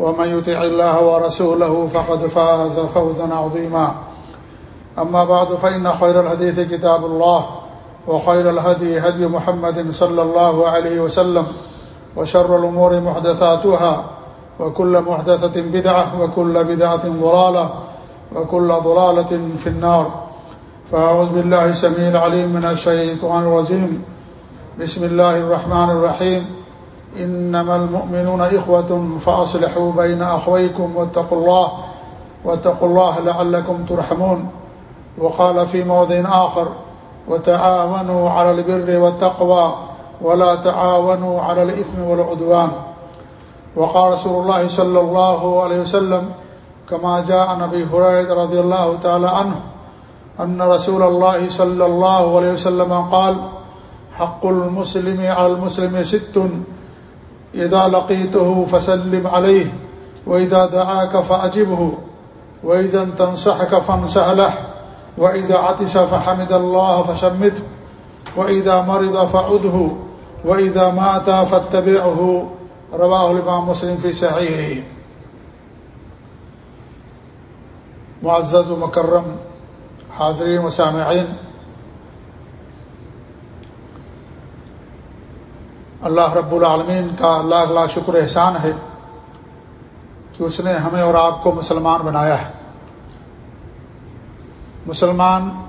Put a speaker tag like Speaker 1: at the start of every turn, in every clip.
Speaker 1: ومن يطع الله ورسوله فقد فاز فوزا عظيما. أما بعد، فإن خير الحديث كتاب الله، وخير الهدي هدي محمد صلى الله عليه وسلم، وشر الأمور محدثاتها، وكل محدثة بدعة، وكل بدعة ضلالة، وكل ضلالة في النار. فأعوذ بالله سميع العليم من الشيطان الرجيم. بسم الله الرحمن الرحيم. إنما المؤمنون إخوة فأصلحوا بين أخويكم واتقوا الله واتقوا الله لعلكم ترحمون. وقال في موضع آخر وتعاونوا على البر والتقوى، ولا تعاونوا على الإثم والعدوان. وقال رسول الله صلى الله عليه وسلم كما جاء نبي هريرة رضي الله تعالى عنه، أن رسول الله صلى الله عليه وسلم قال حق المسلم على المسلم ست إذا لقيته فسلم عليه، وإذا دعاك فأجبه، وإذا تنصحك فانصح له، وإذا عطس فحمد الله فشمته، وإذا مرض فعده، وإذا مات فاتبعه. رواه الإمام مسلم في صحيحه. معزز و مکرم حاضرین و سامعین اللہ رب العالمین کا اللہ لاکھ شکر احسان ہے کہ اس نے ہمیں اور آپ کو مسلمان بنایا ہے۔ مسلمان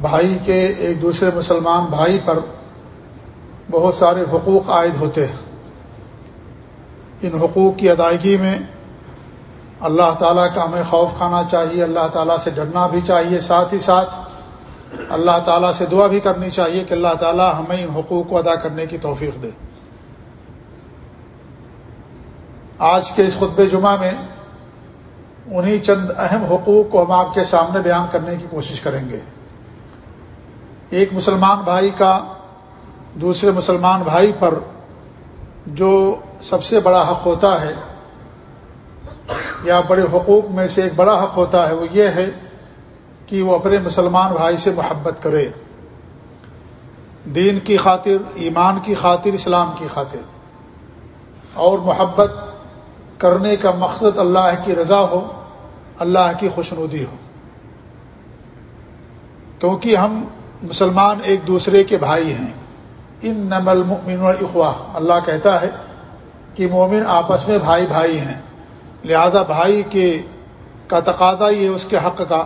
Speaker 1: بھائی کے ایک دوسرے مسلمان بھائی پر بہت سارے حقوق عائد ہوتے ہیں۔ ان حقوق کی ادائیگی میں اللہ تعالیٰ کا ہمیں خوف کھانا چاہیے، اللہ تعالیٰ سے ڈرنا بھی چاہیے، ساتھ ہی ساتھ اللہ تعالیٰ سے دعا بھی کرنی چاہیے کہ اللہ تعالیٰ ہمیں ان حقوق کو ادا کرنے کی توفیق دے۔ آج کے اس خطب جمعہ میں انہی چند اہم حقوق کو ہم آپ کے سامنے بیان کرنے کی کوشش کریں گے۔ ایک مسلمان بھائی کا دوسرے مسلمان بھائی پر جو سب سے بڑا حق ہوتا ہے یا بڑے حقوق میں سے ایک بڑا حق ہوتا ہے وہ یہ ہے کہ وہ اپنے مسلمان بھائی سے محبت کرے۔ دین کی خاطر، ایمان کی خاطر، اسلام کی خاطر۔ اور محبت کرنے کا مقصد اللہ کی رضا ہو، اللہ کی خوشنودی ہو۔ کیونکہ ہم مسلمان ایک دوسرے کے بھائی ہیں۔ ان نمل مومن اخوا اللہ کہتا ہے کہ مومن آپس میں بھائی بھائی ہیں۔ لہذا بھائی کے کا تقاضا یہ اس کے حق کا۔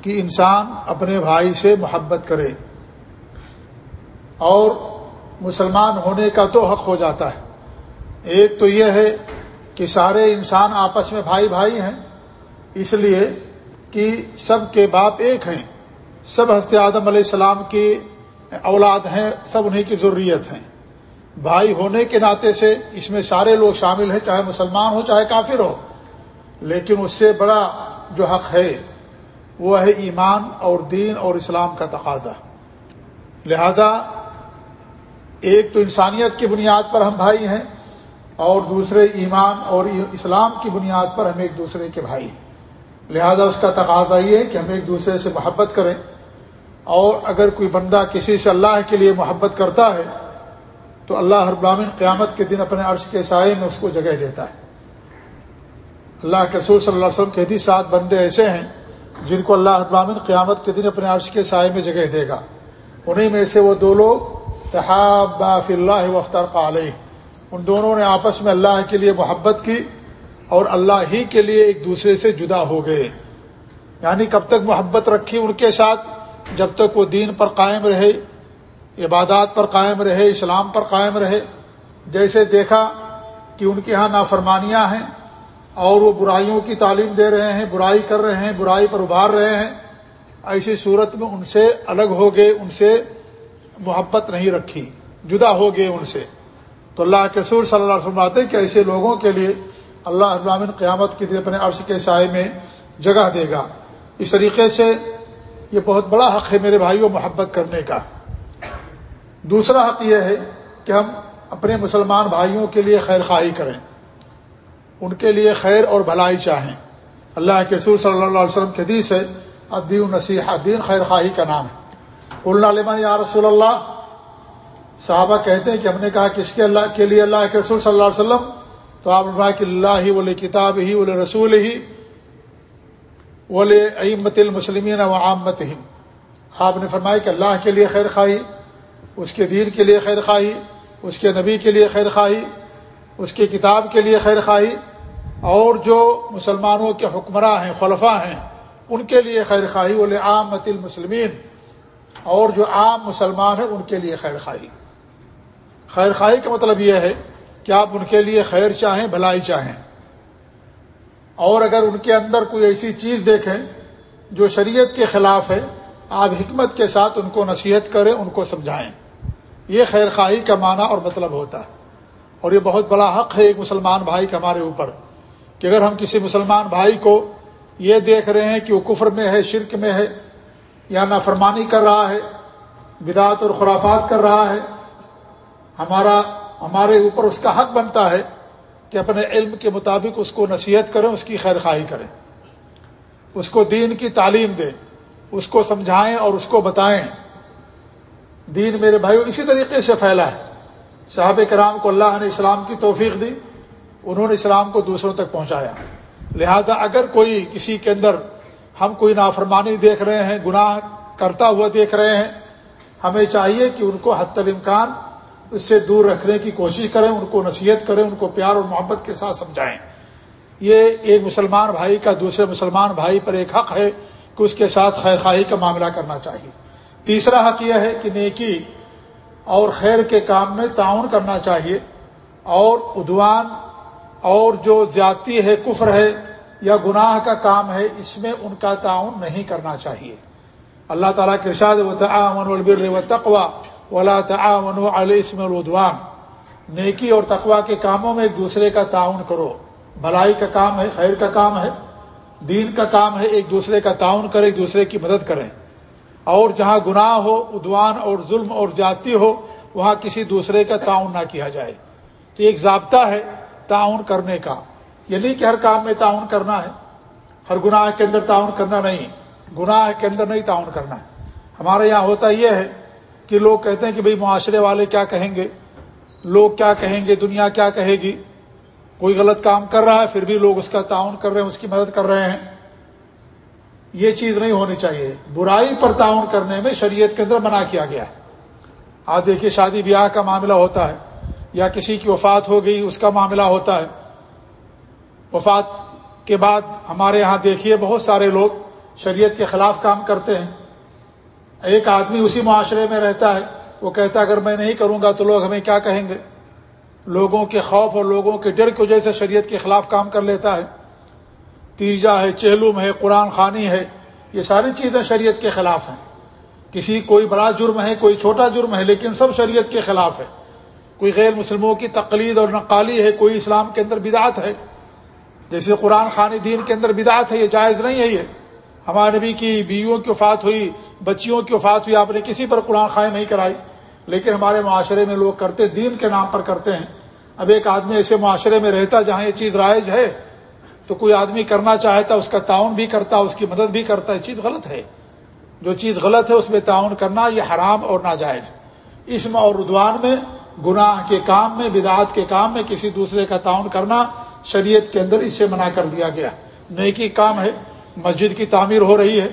Speaker 1: کہ انسان اپنے بھائی سے محبت کرے اور مسلمان ہونے کا تو حق ہو جاتا ہے۔ ایک تو یہ ہے کہ سارے انسان آپس میں بھائی بھائی ہیں، اس لیے کہ سب کے باپ ایک ہیں۔ سب ہست آدم علیہ السلام کی اولاد ہیں، سب انہیں کی ضروریت ہیں۔ بھائی ہونے کے ناطے سے اس میں سارے لوگ شامل ہیں، چاہے مسلمان ہو، چاہے کافر ہو۔ لیکن اس سے بڑا جو حق ہے وہ ہے ایمان اور دین اور اسلام کا تقاضا۔ لہذا ایک تو انسانیت کی بنیاد پر ہم بھائی ہیں اور دوسرے ایمان اور اسلام کی بنیاد پر ہم ایک دوسرے کے بھائی ہیں۔ لہذا اس کا تقاضا یہ ہے کہ ہم ایک دوسرے سے محبت کریں۔ اور اگر کوئی بندہ کسی سے اللہ کے لیے محبت کرتا ہے، تو اللہ ہر قیامت کے دن اپنے عرش کے سائے میں اس کو جگہ دیتا ہے۔ اللہ کے رسول صلی اللہ علیہ وسلم کہتی سات بندے ایسے ہیں جن کو اللہ ابراہین قیامت کے دن اپنے عرش کے سائے میں جگہ دے گا۔ انہیں میں سے وہ دو لوگ تحاب فی اللہ وفتر علیہ۔ ان دونوں نے آپس میں اللہ کے لیے محبت کی اور اللہ ہی کے لیے ایک دوسرے سے جدا ہو گئے۔ یعنی کب تک محبت رکھی ان کے ساتھ؟ جب تک وہ دین پر قائم رہے، عبادات پر قائم رہے، اسلام پر قائم رہے۔ جیسے دیکھا کہ ان کے ہاں نافرمانیاں ہیں اور وہ برائیوں کی تعلیم دے رہے ہیں، برائی کر رہے ہیں، برائی پر ابھار رہے ہیں، ایسی صورت میں ان سے الگ ہو گئے ان سے محبت نہیں رکھی، جدا ہو گئے ان سے۔ تو اللہ کے سور صلی اللہ علیہ وسلم کہ ایسے لوگوں کے لیے اللہ ابامن قیامت کی دن اپنے عرش کے سائے میں جگہ دے گا۔ اس طریقے سے یہ بہت بڑا حق ہے میرے بھائیوں محبت کرنے کا۔ دوسرا حق یہ ہے کہ ہم اپنے مسلمان بھائیوں کے لیے خیر خواہی کریں۔ ان کے لیے خیر اور بھلائی چاہیں۔ اللہ کے رسول صلی اللہ علیہ وسلم کے حدیث ہے ادین نصیح دین خیر خواہی کا نام ہے۔ علم یا رسول اللہ؟ صحابہ کہتے ہیں کہ ہم نے کہا کہ اس کے اللہ کے لیے اللہ کے رسول صلی اللہ علیہ وسلم؟ تو آپ نے کہ اللہ ہی ولی کتاب ہی ولی رسول ہی ولی امت المسلمین و عامت ہی آپ نے فرمایا کہ اللہ کے لیے خیر خواہی، اس کے دین کے لیے خیر خواہی، اس کے نبی کے لیے خیر خواہی اس کی کتاب کے لیے خیر خواہی اور جو مسلمانوں کے حکمراں ہیں، خلفاء ہیں، ان کے لیے خیر خواہی بولے عام مت المسلمین، اور جو عام مسلمان ہیں، ان کے لیے خیر خواہی۔ خیر خواہی کا مطلب یہ ہے کہ آپ ان کے لیے خیر چاہیں، بھلائی چاہیں۔ اور اگر ان کے اندر کوئی ایسی چیز دیکھیں جو شریعت کے خلاف ہے، آپ حکمت کے ساتھ ان کو نصیحت کریں، ان کو سمجھائیں۔ یہ خیر خواہی کا معنی اور مطلب ہوتا ہے۔ اور یہ بہت بڑا حق ہے ایک مسلمان بھائی کا ہمارے اوپر کہ اگر ہم کسی مسلمان بھائی کو یہ دیکھ رہے ہیں کہ وہ کفر میں ہے، شرک میں ہے، یا نافرمانی کر رہا ہے بدعت اور خرافات کر رہا ہے، ہمارا، ہمارے اوپر اس کا حق بنتا ہے کہ اپنے علم کے مطابق اس کو نصیحت کریں، اس کی خیر خواہی کریں۔ اس کو دین کی تعلیم دیں، اس کو سمجھائیں اور اس کو بتائیں۔ دین میرے بھائیوں اسی طریقے سے پھیلا ہے۔ صحابہ کرام کو اللہ نے اسلام کی توفیق دی، انہوں نے اسلام کو دوسروں تک پہنچایا۔ لہذا اگر کوئی کسی کے اندر ہم کوئی نافرمانی دیکھ رہے ہیں، گناہ کرتا ہوا دیکھ رہے ہیں، ہمیں چاہیے کہ ان کو حت الامکان اس سے دور رکھنے کی کوشش کریں، ان کو نصیحت کریں، ان کو پیار اور محبت کے ساتھ سمجھائیں۔ یہ ایک مسلمان بھائی کا دوسرے مسلمان بھائی پر ایک حق ہے کہ اس کے ساتھ خیر خواہی کا معاملہ کرنا چاہیے۔ تیسرا حق یہ ہے کہ نیکی اور خیر کے کام میں تعاون کرنا چاہیے اور ادوان اور جو زیادتی ہے، کفر ہے یا گناہ کا کام ہے، اس میں ان کا تعاون نہیں کرنا چاہیے۔ اللہ تعالیٰ کے ارشاد و تعاون البر و تقوا ولا تعاون علیہ اسم الدوان نیکی اور تقوا کے کاموں میں ایک دوسرے کا تعاون کرو۔ بھلائی کا کام ہے، خیر کا کام ہے، دین کا کام ہے، ایک دوسرے کا تعاون کرے، ایک دوسرے کی مدد کریں۔ اور جہاں گناہ ہو ادوان اور ظلم اور جاتی ہو، وہاں کسی دوسرے کا تعاون نہ کیا جائے۔ تو ایک ضابطہ ہے تعاون کرنے کا۔ یہ نہیں کہ ہر کام میں تعاون کرنا ہے۔ ہر گناہ کے اندر تعاون کرنا نہیں۔ گناہ کے اندر نہیں تعاون کرنا ہے۔ ہمارے یہاں ہوتا یہ ہے کہ لوگ کہتے ہیں کہ بھئی معاشرے والے کیا کہیں گے؟ لوگ کیا کہیں گے؟ دنیا کیا کہے گی؟ کوئی غلط کام کر رہا ہے، پھر بھی لوگ اس کا تعاون کر رہے ہیں، اس کی مدد کر رہے ہیں۔ یہ چیز نہیں ہونی چاہیے۔ برائی پر تعاون کرنے میں شریعت کے اندر منع کیا گیا ہے۔ آج دیکھیے شادی بیاہ کا معاملہ ہوتا ہے، یا کسی کی وفات ہو گئی، اس کا معاملہ ہوتا ہے۔ وفات کے بعد ہمارے یہاں دیکھیے بہت سارے لوگ شریعت کے خلاف کام کرتے ہیں۔ ایک آدمی اسی معاشرے میں رہتا ہے، وہ کہتا ہے، اگر میں نہیں کروں گا تو لوگ ہمیں کیا کہیں گے؟ لوگوں کے خوف اور لوگوں کے ڈر کی وجہ سے شریعت کے خلاف کام کر لیتا ہے۔ تیجا ہے چہلوم ہے، قرآن خانی ہے، یہ ساری چیزیں شریعت کے خلاف ہیں۔ کسی کوئی بڑا جرم ہے، کوئی چھوٹا جرم ہے، لیکن سب شریعت کے خلاف ہے۔ کوئی غیر مسلموں کی تقلید اور نقالی ہے، کوئی اسلام کے اندر بدعت ہے۔ جیسے قرآن خان دین کے اندر بدعت ہے، یہ جائز نہیں ہے یہ۔ ہمارے نبی کی بیویوں کی وفات ہوئی، بچیوں کی وفات ہوئی، آپ نے کسی پر قرآن خائن نہیں کرائی۔ لیکن ہمارے معاشرے میں لوگ کرتے، دین کے نام پر کرتے ہیں۔ اب ایک آدمی ایسے معاشرے میں رہتا جہاں یہ چیز رائج ہے تو کوئی آدمی کرنا چاہتا اس کا تعاون بھی کرتا، اس کی مدد بھی کرتا ہے چیز غلط ہے۔ جو چیز غلط ہے، اس میں تعاون کرنا یہ حرام اور ناجائز اسم اور ردوان میں، گناہ کے کام میں، بدعات کے کام میں کسی دوسرے کا تعاون کرنا شریعت کے اندر اس سے منع کر دیا گیا۔ نیکی کام ہے، مسجد کی تعمیر ہو رہی ہے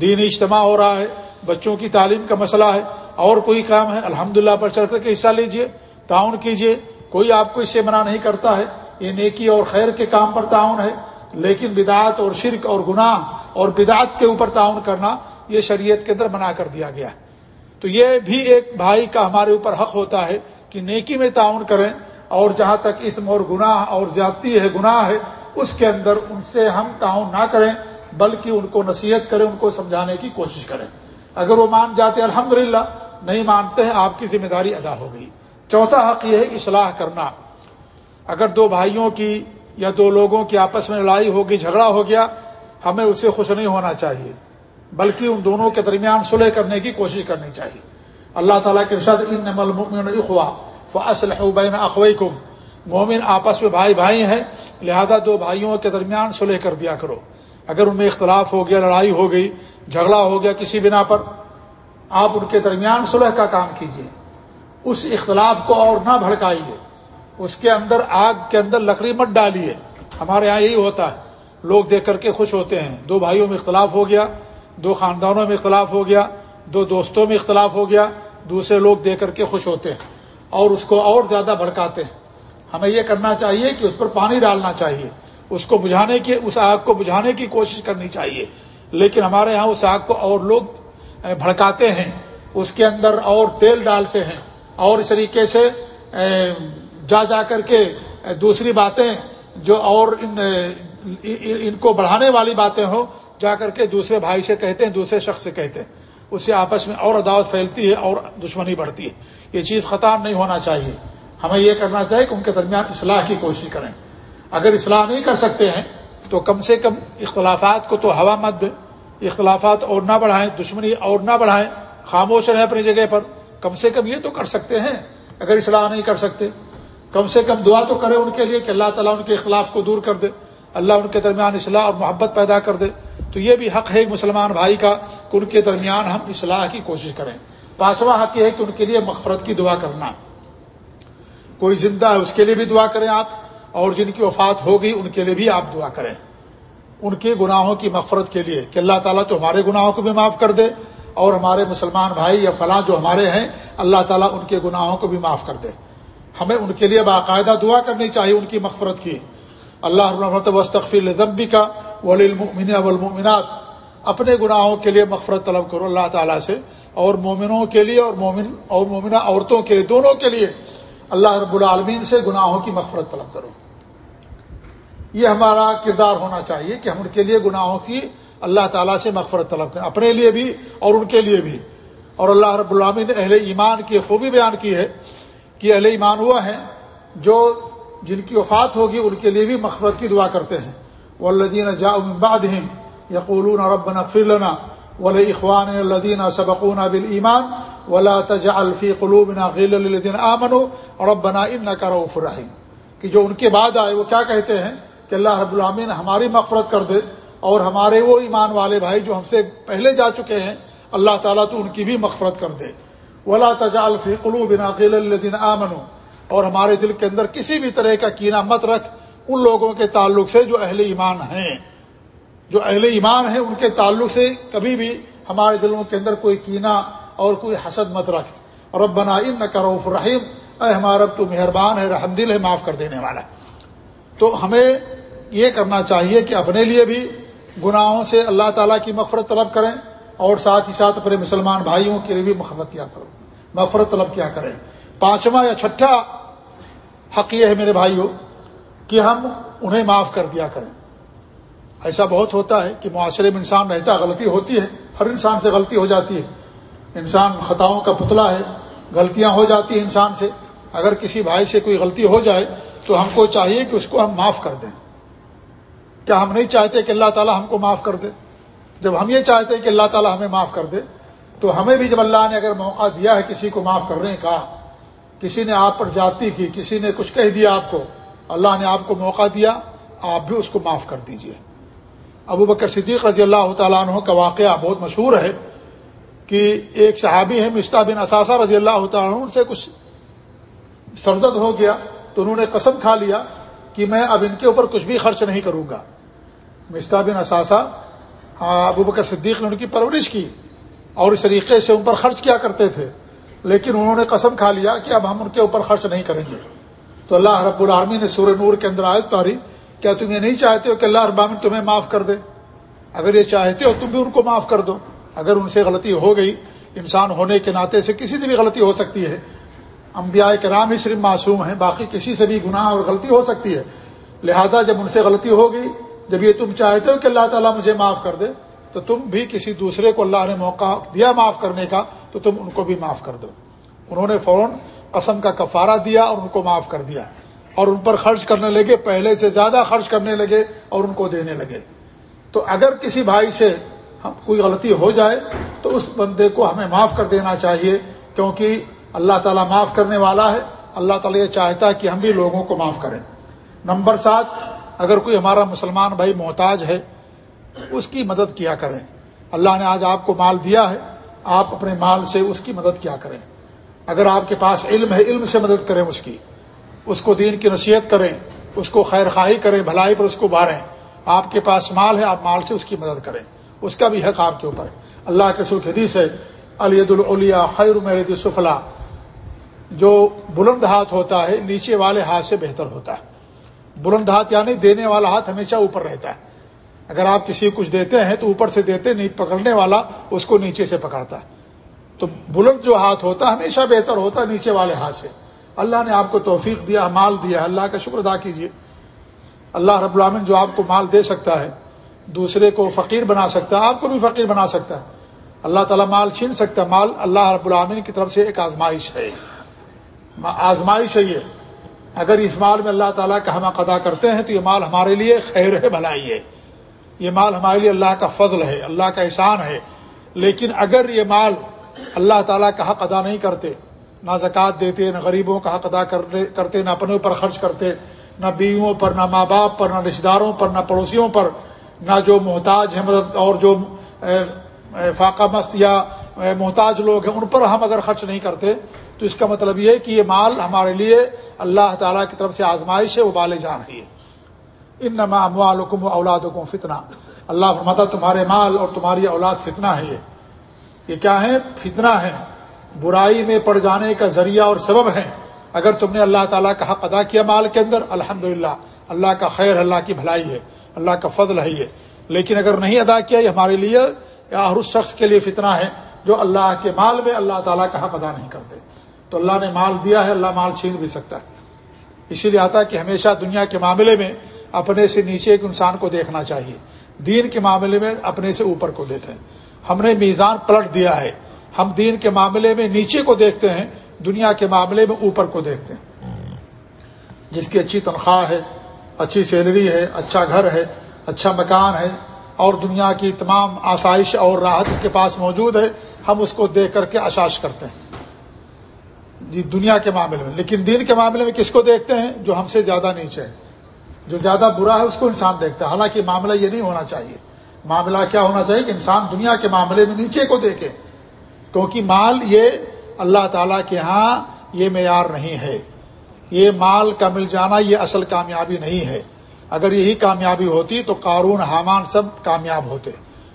Speaker 1: دینی اجتماع ہو رہا ہے، بچوں کی تعلیم کا مسئلہ ہے، اور کوئی کام ہے۔ الحمد پر چڑھ کر کے حصہ لیجیے، تعاون کیجیے۔ کوئی آپ کو اس سے منع نہیں کرتا ہے۔ یہ نیکی اور خیر کے کام پر تعاون ہے، لیکن بدعات اور شرک اور گناہ اور بدعت کے اوپر تعاون کرنا یہ شریعت کے اندر منع کر دیا گیا تو یہ بھی ایک بھائی کا ہمارے اوپر حق ہوتا ہے کہ نیکی میں تعاون کریں اور جہاں تک اسم اور گناہ اور زیادتی ہے، گناہ ہے، اس کے اندر ان سے ہم تعاون نہ کریں، بلکہ ان کو نصیحت کریں، ان کو سمجھانے کی کوشش کریں۔ اگر وہ مان جاتے الحمد نہیں مانتے ہیں آپ کی ذمہ داری ادا ہو گئی۔ چوتھا حق یہ ہے اصلاح کرنا۔ اگر دو بھائیوں کی یا دو لوگوں کی آپس میں لڑائی ہوگی، جھگڑا ہو گیا، ہمیں اسے خوش نہیں ہونا چاہیے۔ بلکہ ان دونوں کے درمیان سلح کرنے کی کوشش کرنی چاہیے۔ اللہ تعالیٰ کے ارشاد ان نمل اخوا فصل بین اخوئی کم مومن آپس میں بھائی بھائی ہیں، لہذا دو بھائیوں کے درمیان سلح کر دیا کرو۔ اگر ان میں اختلاف ہو گیا، لڑائی ہو گئی، جھگڑا ہو گیا کسی بنا پر، آپ ان کے درمیان صلح کا کام کیجیے اس اختلاف کو اور نہ بھڑکائیے۔ اس کے اندر آگ کے اندر لکڑی مت ڈالیے۔ ہمارے یہاں یہی ہوتا ہے۔ لوگ دیکھ کر کے خوش ہوتے ہیں۔ دو بھائیوں میں اختلاف ہو گیا، دو خاندانوں میں اختلاف ہو گیا، دو دوستوں میں اختلاف ہو گیا، دوسرے لوگ دیکھ کر کے خوش ہوتے ہیں اور اس کو اور زیادہ بھڑکاتے ہیں۔ ہمیں یہ کرنا چاہیے کہ اس پر پانی ڈالنا چاہیے۔ اس کو بجھانے کی، اس آگ کو بجھانے کی کوشش کرنی چاہیے۔ لیکن ہمارے یہاں اس آگ کو اور لوگ بھڑکاتے ہیں۔ اس کے اندر اور تیل ڈالتے ہیں اور اس طریقے سے جا جا کر کے دوسری باتیں جو اور ان ان کو بڑھانے والی باتیں ہوں، جا کر کے دوسرے بھائی سے کہتے ہیں، دوسرے شخص سے کہتے ہیں۔ اس سے آپس میں اور عداوت پھیلتی ہے اور دشمنی بڑھتی ہے۔ یہ چیز خطاب نہیں ہونا چاہیے۔ ہمیں یہ کرنا چاہیے کہ ان کے درمیان اصلاح کی کوشش کریں۔ اگر اصلاح نہیں کر سکتے ہیں، تو کم سے کم اختلافات کو تو ہوا مت دیں۔ اختلافات اور نہ بڑھائیں، دشمنی اور نہ بڑھائیں۔ خاموش رہیں اپنی جگہ پر۔ کم سے کم یہ تو کر سکتے ہیں۔ اگر اصلاح نہیں کر سکتے کم سے کم دعا تو کرے ان کے لیے کہ اللہ تعالیٰ ان کے اخلاف کو دور کر دے، اللہ ان کے درمیان اصلاح اور محبت پیدا کر دے۔ تو یہ بھی حق ہے ایک مسلمان بھائی کا کہ ان کے درمیان ہم اصلاح کی کوشش کریں۔ پانچواں حق یہ ہے کہ ان کے لیے مغفرت کی دعا کرنا۔ کوئی زندہ ہے، اس کے لیے بھی دعا کریں آپ، اور جن کی وفات ہوگی، ان کے لیے بھی آپ دعا کریں۔ ان کے گناہوں کی مغفرت کے لیے کہ اللہ تعالیٰ تو ہمارے گناہوں کو بھی معاف کر دے، اور ہمارے مسلمان بھائی یا فلاں جو ہمارے ہیں، اللہ تعالیٰ ان کے گناہوں کو بھی معاف کر دے۔ ہمیں ان کے لیے باقاعدہ دعا کرنی چاہیے، ان کی مغفرت کی۔ اللہ وسطفی ضبی کا ولمن والمؤمنات. اپنے گناہوں کے لیے مغفرت طلب کرو، اللہ تعالیٰ سے۔ اور مومنوں کے لیے اور مومن اور مومنہ عورتوں کے لیے، دونوں کے لیے اللہ رب العالمین سے گناہوں کی مغفرت طلب کرو۔ یہ ہمارا کردار ہونا چاہیے کہ ہم ان کے لیے گناہوں کی اللہ تعالیٰ سے مغفرت طلب کریں۔ اپنے لیے بھی اور ان کے لیے بھی۔ اور اللہ رب العالمین نے اہل ایمان کی خوبی بیان کی ہے کہ اہل ایمان ہوا ہے جو جن کی وفات ہوگی ان کے لیے بھی مغفرت کی دعا کرتے ہیں۔ وہ الدین جا بعدہم یقولون ربنا اغفر لنا ولی اخوان الدین بالایمان ولا تجعل في قلوبنا غلا للذين امنوا ربنا انك رؤوف رحيم۔ کہ جو ان کے بعد آئے وہ کیا کہتے ہیں؟ کہ اللہ رب العامین ہماری مغفرت کر دے اور ہمارے وہ ایمان والے بھائی جو ہم سے پہلے جا چکے ہیں، اللہ تعالیٰ تو ان کی بھی مغفرت کر دے۔ ولا تجال فی قلو بنا قیل الدین اور ہمارے دل کے اندر کسی بھی طرح کا کینہ مت رکھ ان لوگوں کے تعلق سے جو اہل ایمان ہیں۔ جو اہل ایمان ہیں، ان کے تعلق سے کبھی بھی ہمارے دلوں کے اندر کوئی کینہ اور کوئی حسد مت رکھ۔ اور اب بنا ان نہ رحیم اے ہمارا تو مہربان ہے، رحم دل ہے، معاف کر دینے والا۔ تو ہمیں یہ کرنا چاہیے کہ اپنے لیے بھی گناہوں سے اللہ تعالیٰ کی مفرت طلب کریں اور ساتھ ہی ساتھ اپنے مسلمان بھائیوں کے لیے بھی مفرت کیا کرو۔ مفرت طلب کیا کریں۔ پانچواں یا چھٹا حق یہ ہے میرے بھائیوں کہ ہم انہیں معاف کر دیا کریں۔ ایسا بہت ہوتا ہے کہ معاشرے میں انسان رہتا غلطی ہوتی ہے، ہر انسان سے غلطی ہو جاتی ہے۔ انسان خطاؤں کا پتلا ہے، غلطیاں ہو جاتی ہیں انسان سے۔ اگر کسی بھائی سے کوئی غلطی ہو جائے تو ہم کو چاہیے کہ اس کو ہم معاف کر دیں۔ کیا ہم نہیں چاہتے کہ اللہ تعالیٰ ہم کو معاف کر دے؟ جب ہم یہ چاہتے ہیں کہ اللہ تعالیٰ ہمیں معاف کر دے تو ہمیں بھی جب اللہ نے اگر موقع دیا ہے کسی کو معاف کرنے کا، کسی نے آپ پر جاتی کی، کسی نے کچھ کہہ دیا آپ کو، اللہ نے آپ کو موقع دیا، آپ بھی اس کو معاف کر دیجیے۔ ابو بکر صدیق رضی اللہ تعالیٰ عنہ کا واقعہ بہت مشہور ہے کہ ایک صحابی ہے مشتہ بن اثاثہ رضی اللہ تعالیٰ عنہ سے کچھ سرزد ہو گیا تو انہوں نے قسم کھا لیا کہ میں اب ان کے اوپر کچھ بھی خرچ نہیں کروں گا۔ مشتہ بن اثاثہ ہاں، ابو بکر صدیق نے ان کی پرورش کی۔ اور اس طریقے سے ان پر خرچ کیا کرتے تھے۔ لیکن انہوں نے قسم کھا لیا کہ اب ہم ان کے اوپر خرچ نہیں کریں گے۔ تو اللہ رب العالمی نے سورہ نور کے اندر آئے تاری کیا، تم یہ نہیں چاہتے ہو کہ اللہ ابامن تمہیں معاف کر دے؟ اگر یہ چاہتے ہو تم بھی ان کو معاف کر دو۔ اگر ان سے غلطی ہو گئی، انسان ہونے کے ناطے سے کسی سے بھی غلطی ہو سکتی ہے۔ انبیاء کرام ہی صرف معصوم ہیں، باقی کسی سے بھی گناہ اور غلطی ہو سکتی ہے۔ لہذا جب ان سے غلطی ہوگی جب یہ تم چاہتے ہو کہ اللہ تعالیٰ مجھے معاف کر دے تو تم بھی کسی دوسرے کو اللہ نے موقع دیا معاف کرنے کا، تو تم ان کو بھی معاف کر دو۔ انہوں نے فوراً قسم کا کفارہ دیا اور ان کو معاف کر دیا۔ اور ان پر خرچ کرنے لگے، پہلے سے زیادہ خرچ کرنے لگے اور ان کو دینے لگے۔ تو اگر کسی بھائی سے ہم کوئی غلطی ہو جائے، تو اس بندے کو ہمیں معاف کر دینا چاہیے، کیونکہ اللہ تعالیٰ معاف کرنے والا ہے۔ اللہ تعالیٰ یہ چاہتا ہے کہ ہم بھی لوگوں کو معاف کریں۔ نمبر سات، اگر کوئی ہمارا مسلمان بھائی محتاج ہے اس کی مدد کیا کریں۔ اللہ نے آج آپ کو مال دیا ہے، آپ اپنے مال سے اس کی مدد کیا کریں۔ اگر آپ کے پاس علم ہے، علم سے مدد کریں اس کی۔ اس کو دین کی نصیحت کریں، اس کو خیر خواہی کریں، بھلائی پر اس کو باریں آپ کے پاس مال ہے، آپ مال سے اس کی مدد کریں۔ اس کا بھی حق آپ کے اوپر ہے۔ اللہ کے سلخ حدیث ہے علید الولیا خیر مید الصفلا جو بلند ہاتھ ہوتا ہے، نیچے والے ہاتھ سے بہتر ہوتا ہے۔ بلند ہاتھ یعنی دینے والا ہاتھ ہمیشہ اوپر رہتا ہے۔ اگر آپ کسی کو کچھ دیتے ہیں تو اوپر سے دیتے نہیں، پکڑنے والا اس کو نیچے سے پکڑتا ہے۔ تو بلند جو ہاتھ ہوتا ہے ہمیشہ بہتر ہوتا ہے نیچے والے ہاتھ سے۔ اللہ نے آپ کو توفیق دیا، مال دیا، اللہ کا شکر ادا کیجیے۔ اللہ رب العامن جو آپ کو مال دے سکتا ہے، دوسرے کو فقیر بنا سکتا ہے، آپ کو بھی فقیر بنا سکتا ہے۔ اللہ تعالیٰ مال چھین سکتا ہے، مال اللہ رب العامن کی طرف سے ایک آزمائش ہے۔ آزمائش ہے یہ۔ اگر اس مال میں اللہ تعالیٰ کا ہم ادا کرتے ہیں تو یہ مال ہمارے لیے خیر ہے، بھلائی ہے۔ یہ مال ہمارے لیے اللہ کا فضل ہے، اللہ کا احسان ہے۔ لیکن اگر یہ مال اللہ تعالیٰ کا حق ادا نہیں کرتے، نہ زکوٰۃ دیتے، نہ غریبوں کا حق ادا کرتے، نہ اپنے پر خرچ کرتے، نہ بیویوں پر، نہ ماں باپ پر، نہ رشتے داروں پر، نہ پڑوسیوں پر، نہ جو محتاج ہیں، مدد اور جو فاقہ مست یا محتاج لوگ ہیں، ان پر ہم اگر خرچ نہیں کرتے، تو اس کا مطلب یہ ہے کہ یہ مال ہمارے لیے اللہ تعالیٰ کی طرف سے آزمائش ہے، وہ بال جان ہے۔ ان نما اموالکم و اولاد حکم فتنا اللہ فرماتا تمہارے مال اور تمہاری اولاد فتنہ ہے۔ یہ یہ کیا ہے؟ فتنہ ہے۔ برائی میں پڑ جانے کا ذریعہ اور سبب ہے۔ اگر تم نے اللہ تعالیٰ کا حق ادا کیا مال کے اندر الحمد اللہ کا خیر، اللہ کی بھلائی ہے، اللہ کا فضل ہے یہ۔ لیکن اگر نہیں ادا کیا، یہ ہمارے لیے یا ہر اس شخص کے لیے فتنہ ہے جو اللہ کے مال میں اللہ تعالیٰ کا حق ادا نہیں کرتے۔ تو اللہ نے مال دیا ہے، اللہ مال چھین بھی سکتا ہے۔ اسی لیے آتا ہے کہ ہمیشہ دنیا کے معاملے میں اپنے سے نیچے ایک انسان کو دیکھنا چاہیے۔ دین کے معاملے میں اپنے سے اوپر کو دیکھیں۔ ہم نے میزان پلٹ دیا ہے۔ ہم دین کے معاملے میں نیچے کو دیکھتے ہیں، دنیا کے معاملے میں اوپر کو دیکھتے ہیں۔ جس کی اچھی تنخواہ ہے، اچھی سیلری ہے اچھا گھر ہے اچھا مکان ہے، اور دنیا کی تمام آسائش اور راحت کے پاس موجود ہے، ہم اس کو دیکھ کر کے اشاش کرتے ہیں۔ جی دنیا کے معاملے میں۔ لیکن دین کے معاملے میں کس کو دیکھتے ہیں؟ جو ہم سے زیادہ نیچے ہے جو زیادہ برا ہے اس کو انسان دیکھتا ہے۔ حالانکہ معاملہ یہ نہیں ہونا چاہیے۔ معاملہ کیا ہونا چاہیے کہ انسان دنیا کے معاملے میں نیچے کو دیکھے۔ کیونکہ مال یہ اللہ تعالیٰ کے ہاں یہ معیار نہیں ہے۔ یہ مال کا مل جانا یہ اصل کامیابی نہیں ہے۔ اگر یہی کامیابی ہوتی تو قارون، حامان سب کامیاب ہوتے۔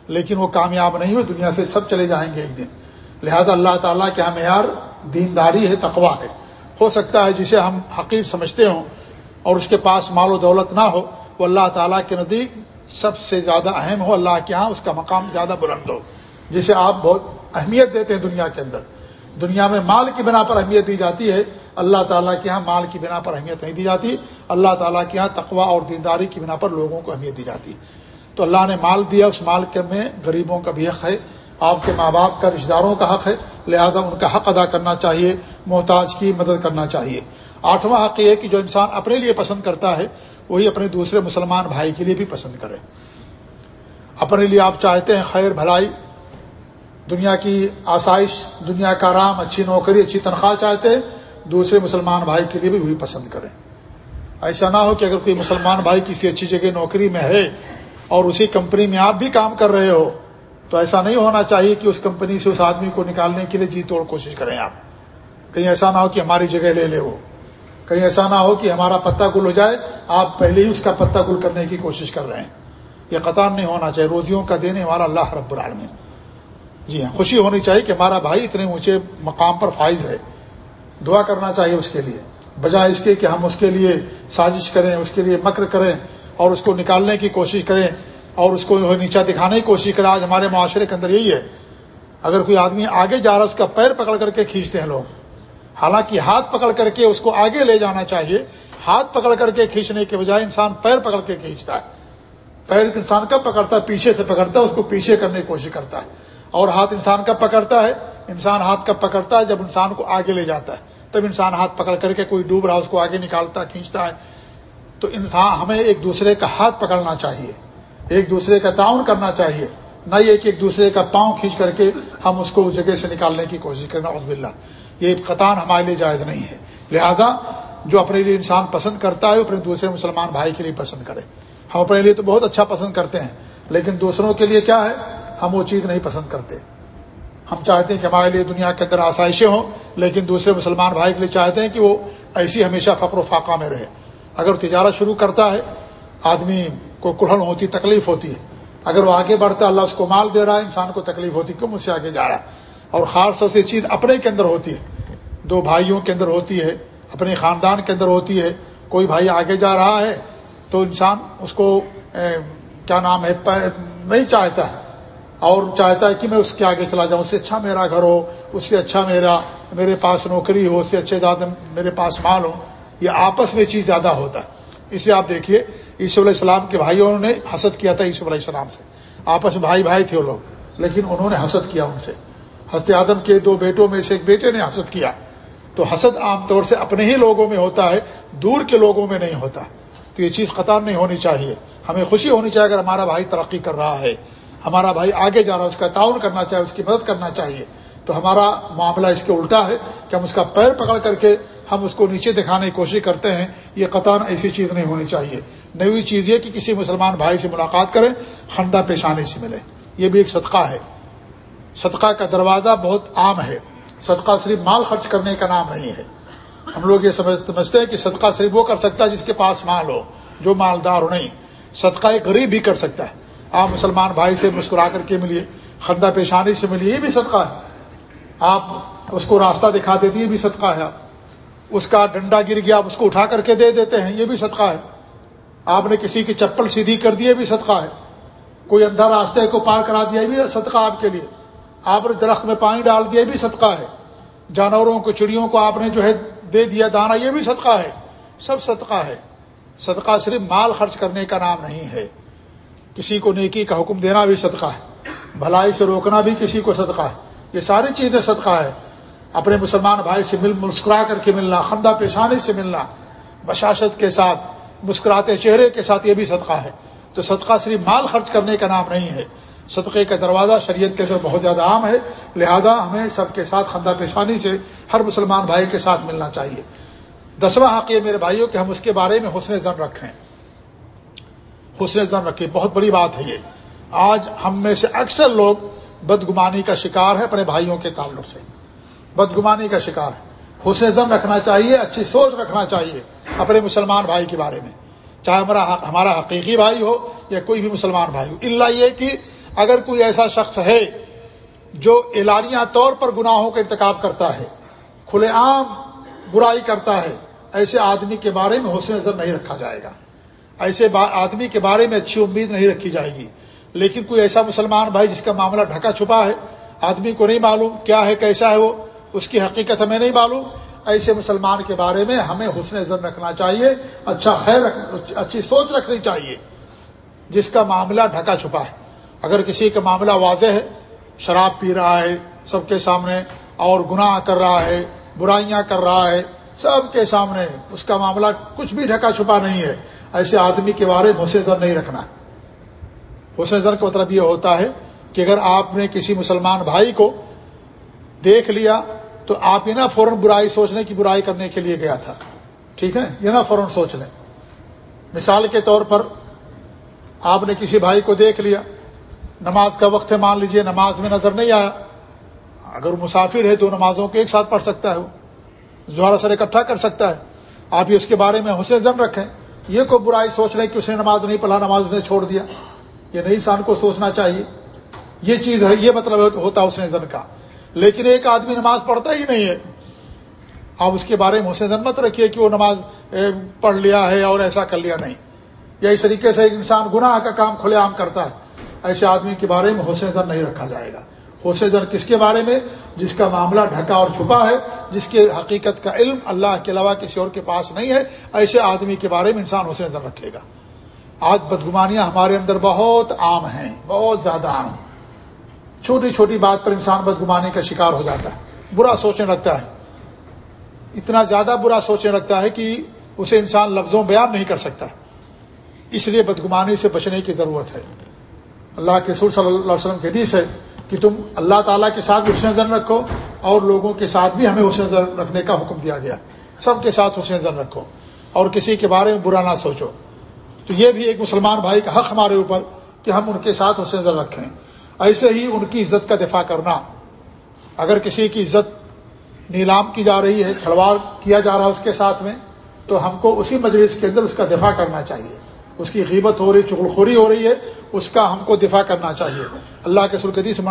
Speaker 1: لیکن وہ کامیاب نہیں ہوئے، دنیا سے سب چلے جائیں گے ایک دن۔ لہذا اللہ تعالیٰ کے ہاں معیار دینداری ہے تقوا ہے۔ ہو سکتا ہے جسے ہم حقیق سمجھتے ہوں۔ اور اس کے پاس مال و دولت نہ ہو، وہ اللہ تعالیٰ کے نزدیک سب سے زیادہ اہم ہو، اللہ کے ہاں اس کا مقام زیادہ بلند ہو، جسے آپ بہت اہمیت دیتے ہیں دنیا کے اندر۔ دنیا میں مال کی بنا پر اہمیت دی جاتی ہے، اللہ تعالیٰ کے ہاں مال کی بنا پر اہمیت نہیں دی جاتی، اللہ تعالیٰ کے ہاں تقوا اور دینداری کی بنا پر لوگوں کو اہمیت دی جاتی۔ تو اللہ نے مال دیا، اس مال کے میں غریبوں کا بھی حق ہے، آپ کے ماں باپ کا رشتے داروں کا حق ہے، لہذا ان کا حق ادا کرنا چاہیے، محتاج کی مدد کرنا چاہیے۔ آٹھواں حق یہ ہے کہ جو انسان اپنے لیے پسند کرتا ہے، وہی اپنے دوسرے مسلمان بھائی کے لیے بھی پسند کرے۔ اپنے لیے آپ چاہتے ہیں خیر، بھلائی، دنیا کی آسائش، دنیا کا رام اچھی نوکری، اچھی تنخواہ چاہتے ہیں، دوسرے مسلمان بھائی کے لیے بھی وہی پسند کریں۔ ایسا نہ ہو کہ اگر کوئی مسلمان بھائی کسی اچھی جگہ نوکری میں ہے اور اسی کمپنی میں آپ بھی کام کر رہے ہو، تو ایسا نہیں ہونا چاہیے کہ اس کمپنی سے اس آدمی کو نکالنے کے لیے جی توڑ کوشش کریں آپ۔ کہیں ایسا نہ ہو کہ ہماری جگہ لے لے وہ۔ کہیں ایسا نہ ہو کہ ہمارا پتا گل ہو جائے، آپ پہلے ہی اس کا پتا گل کرنے کی کوشش کر رہے ہیں۔ یہ قطار نہیں ہونا چاہیے، روزیوں کا دینے والا اللہ رب العالمین۔ جی ہاں خوشی ہونی چاہیے کہ ہمارا بھائی اتنے اونچے مقام پر فائز ہے۔ دعا کرنا چاہیے اس کے لیے۔ بجائے اس کے کہ ہم اس کے لیے سازش کریں، اس کے لیے مکر کریں اور اس کو نکالنے کی کوشش کریں اور اس کو نیچا دکھانے کی کوشش کرے آج ہمارے معاشرے کے اندر یہی ہے۔ اگر کوئی آدمی آگے جا رہا ہے، اس کا پیر پکڑ کر کے کھینچتے ہیں لوگ۔ حالانکہ ہاتھ پکڑ کر کے اس کو آگے لے جانا چاہیے۔ ہاتھ پکڑ کر کے کھینچنے کے بجائے انسان پیر پکڑ کے کھینچتا ہے۔ پیر انسان کب پکڑتا ہے؟ پیچھے سے پکڑتا ہے، اس کو پیچھے کرنے کی کوشش کرتا ہے۔ اور ہاتھ انسان کب پکڑتا ہے؟ انسان ہاتھ کب پکڑتا ہے؟ جب انسان کو آگے لے جاتا ہے۔ تب انسان ہاتھ پکڑ کر کے کوئی ڈوب رہا اس کو آگے نکالتا، کھینچتا ہے۔ تو انسان ہمیں ایک دوسرے کا ہاتھ پکڑنا چاہیے۔ ایک دوسرے کا تعاون کرنا چاہیے۔ نہ یہ کہ ایک دوسرے کا پاؤں کھینچ کر کے ہم اس کو اس جگہ سے نکالنے کی کوشش کرنا عزب اللہ یہ قطان ہمارے لیے جائز نہیں ہے۔ لہذا جو اپنے لیے انسان پسند کرتا ہے اپنے دوسرے مسلمان بھائی کے لیے پسند کرے۔ ہم اپنے لیے تو بہت اچھا پسند کرتے ہیں، لیکن دوسروں کے لیے کیا ہے؟ ہم وہ چیز نہیں پسند کرتے۔ ہم چاہتے ہیں کہ ہمارے لیے دنیا کے اندر آسائشیں ہوں، لیکن دوسرے مسلمان بھائی کے لیے چاہتے ہیں کہ وہ ایسی ہمیشہ فقر و فاقہ میں رہے۔ اگر تجارت شروع کرتا ہے، آدمی کو کڑھن ہوتی، تکلیف ہوتی ہے۔ اگر وہ آگے بڑھتا ہے اللہ اس کو مال دے رہا ہے، انسان کو تکلیف ہوتی ہے کیوں مجھ سے آگے جا رہا ہے؟ اور خاص طور سے چیز اپنے کے اندر ہوتی ہے۔ دو بھائیوں کے اندر ہوتی ہے، اپنے خاندان کے اندر ہوتی ہے۔ کوئی بھائی آگے جا رہا ہے تو انسان اس کو کیا نام ہے نہیں چاہتا ہے۔ اور چاہتا ہے کہ میں اس کے آگے چلا جاؤں، اس سے اچھا میرا گھر ہو، اس سے اچھا میرا، میرے پاس نوکری ہو، اس سے اچھے زیادہ میرے پاس مال ہو۔ یہ آپس میں چیز زیادہ ہوتا ہے۔ اسے آپ دیکھیے، عیسی علیہ السلام کے بھائیوں نے حسد کیا تھا عیسی علیہ السلام سے۔ آپس میں بھائی بھائی تھے وہ لوگ، لیکن انہوں نے حسد کیا ان سے۔ حضرت آدم کے دو بیٹوں میں سے ایک بیٹے نے حسد کیا۔ تو حسد عام طور سے اپنے ہی لوگوں میں ہوتا ہے، دور کے لوگوں میں نہیں ہوتا۔ تو یہ چیز قطار نہیں ہونی چاہیے۔ ہمیں خوشی ہونی چاہیے اگر ہمارا بھائی ترقی کر رہا ہے۔ ہمارا بھائی آگے جا رہا ہے، اس کا تعاون کرنا چاہیے اس کی مدد کرنا چاہیے۔ تو ہمارا معاملہ اس کے الٹا ہے کہ ہم اس کا پیر پکڑ کر کے ہم اس کو نیچے دکھانے کی کوشش کرتے ہیں۔ یہ قطار ایسی چیز نہیں ہونی چاہیے۔ نئی چیز یہ کہ کسی مسلمان بھائی سے ملاقات کریں، خندہ پیشانی سے ملے یہ بھی ایک صدقہ ہے۔ صدقہ کا دروازہ بہت عام ہے۔ صدقہ صرف مال خرچ کرنے کا نام نہیں ہے۔ ہم لوگ یہ سمجھتے ہیں کہ صدقہ صرف وہ کر سکتا ہے جس کے پاس مال ہو، جو مالدار ہو نہیں۔ صدقہ ایک غریب بھی کر سکتا ہے۔ آپ مسلمان بھائی سے مسکرا کر کے ملیے، خندہ پیشانی سے ملیے، یہ بھی صدقہ ہے۔ آپ اس کو راستہ دکھا دیتے یہ بھی صدقہ ہے۔ اس کا ڈنڈا گر گیا، آپ اس کو اٹھا کر کے دے دیتے ہیں، یہ بھی صدقہ ہے۔ آپ نے کسی کی چپل سیدھی کر دی، یہ بھی صدقہ ہے۔ کوئی اندھا راستے کو پار کرا دیا، یہ بھی صدقہ آپ کے لیے۔ آپ نے درخت میں پانی ڈال دیا، یہ بھی صدقہ ہے۔ جانوروں کو، چڑیوں کو آپ نے جو ہے دے دیا دانا، یہ بھی صدقہ ہے۔ سب صدقہ ہے۔ صدقہ صرف مال خرچ کرنے کا نام نہیں ہے۔ کسی کو نیکی کا حکم دینا بھی صدقہ ہے۔ بھلائی سے روکنا بھی کسی کو صدقہ ہے۔ یہ ساری چیزیں صدقہ ہے۔ اپنے مسلمان بھائی سے مل، مسکرا کر کے ملنا، خندہ پیشانی سے ملنا، بشاشت کے ساتھ، مسکراتے چہرے کے ساتھ یہ بھی صدقہ ہے۔ تو صدقہ صرف مال خرچ کرنے کا نام نہیں ہے۔ صدقے کا دروازہ شریعت کے اندر بہت زیادہ عام ہے۔ لہذا ہمیں سب کے ساتھ خندہ پیشانی سے ہر مسلمان بھائی کے ساتھ ملنا چاہیے۔ دسواں حق یہ میرے بھائیوں کہ ہم اس کے بارے میں حسن زن رکھیں۔ حسن زن رکھیں، بہت بڑی بات ہے یہ۔ آج ہم میں سے اکثر لوگ بدگمانی کا شکار ہے اپنے بھائیوں کے تعلق سے۔ بدگمانی کا شکار ہے حسن زن رکھنا چاہیے، اچھی سوچ رکھنا چاہیے اپنے مسلمان بھائی کے بارے میں۔ چاہے ہمارا ہمارا حقیقی بھائی ہو یا کوئی بھی مسلمان بھائی ہو۔ اللہ یہ کہ اگر کوئی ایسا شخص ہے جو اعلانیہ طور پر گناہوں کا انتخاب کرتا ہے، کھلے عام برائی کرتا ہے، ایسے آدمی کے بارے میں حسن نظر نہیں رکھا جائے گا۔ ایسے آدمی کے بارے میں اچھی امید نہیں رکھی جائے گی۔ لیکن کوئی ایسا مسلمان بھائی جس کا معاملہ ڈھکا چھپا ہے، آدمی کو نہیں معلوم کیا ہے، کیسا ہے وہ، اس کی حقیقت ہمیں نہیں معلوم۔ ایسے مسلمان کے بارے میں ہمیں حسن زن رکھنا چاہیے اچھا خیر اچھی سوچ رکھنی چاہیے۔ جس کا معاملہ ڈھکا چھپا ہے۔ اگر کسی کا معاملہ واضح ہے، شراب پی رہا ہے، سب کے سامنے اور گناہ کر رہا ہے، برائیاں کر رہا ہے، سب کے سامنے اس کا معاملہ کچھ بھی ڈھکا چھپا نہیں ہے، ایسے آدمی کے بارے میں حسن زن نہیں رکھنا۔ حسن زن کا مطلب یہ ہوتا ہے کہ اگر آپ نے کسی مسلمان بھائی کو دیکھ لیا تو آپ یہ نہ فوراً برائی سوچنے کی برائی کرنے کے لیے گیا تھا۔ ٹھیک ہے؟ یہ نہ فوراً سوچ لیں۔ مثال کے طور پر آپ نے کسی بھائی کو دیکھ لیا نماز کا وقت ہے، مان لیجیے نماز میں نظر نہیں آیا۔ اگر مسافر ہے دو نمازوں کو ایک ساتھ پڑھ سکتا ہے وہ۔ زہرا سر اکٹھا کر سکتا ہے۔ آپ یہ اس کے بارے میں حسن زن رکھیں۔ یہ کوئی برائی سوچ رہے کہ اس نے نماز نہیں پڑھا، نماز اس نے چھوڑ دیا۔ یہ نہیں انسان کو سوچنا چاہیے۔ یہ چیز ہے، یہ مطلب ہوتا ہے حسن زن کا۔ لیکن ایک آدمی نماز پڑھتا ہی نہیں ہے۔ آپ اس کے بارے میں حسن زن مت رکھیے کہ وہ نماز پڑھ لیا ہے اور ایسا کر لیا نہیں۔ یا اس طریقے سے ایک انسان گناہ کا کام کھلے عام کرتا ہے۔ ایسے آدمی کے بارے میں حسن زن نہیں رکھا جائے گا۔ حسن زن کس کے بارے میں؟ جس کا معاملہ ڈھکا اور چھپا ہے، جس کے حقیقت کا علم اللہ کے علاوہ کسی اور کے پاس نہیں ہے، ایسے آدمی کے بارے میں انسان حسن زن رکھے گا۔ آج بدگمانیاں ہمارے اندر بہت عام ہیں، بہت زیادہ عام چھوٹی چھوٹی بات پر انسان بدگمانی کا شکار ہو جاتا ہے، برا سوچنے لگتا ہے۔ اتنا زیادہ برا سوچنے لگتا ہے کہ اسے انسان لفظوں بیان نہیں کر سکتا۔ اس لیے بدگمانی سے بچنے کی ضرورت ہے۔ اللہ کے رسول صلی اللہ علیہ وسلم کے حدیث ہے کہ تم اللہ تعالیٰ کے ساتھ بھی حسن زن رکھو اور لوگوں کے ساتھ بھی ہمیں حسن زن رکھنے کا حکم دیا گیا سب کے ساتھ حسن زن رکھو اور کسی کے بارے میں برا نہ سوچو تو یہ بھی ایک مسلمان بھائی کا حق ہمارے اوپر کہ ہم ان کے ساتھ حسن زن رکھیں ایسے ہی ان کی عزت کا دفاع کرنا اگر کسی کی عزت نیلام کی جا رہی ہے کھلواڑ کیا جا رہا ہے اس کے ساتھ میں تو ہم کو اسی مجلس کے اندر اس کا دفاع کرنا چاہیے اس کی غیبت ہو رہی چغل خوری ہو رہی ہے، اس کا ہم کو دفاع کرنا چاہیے۔ اللہ کے سلقدی سے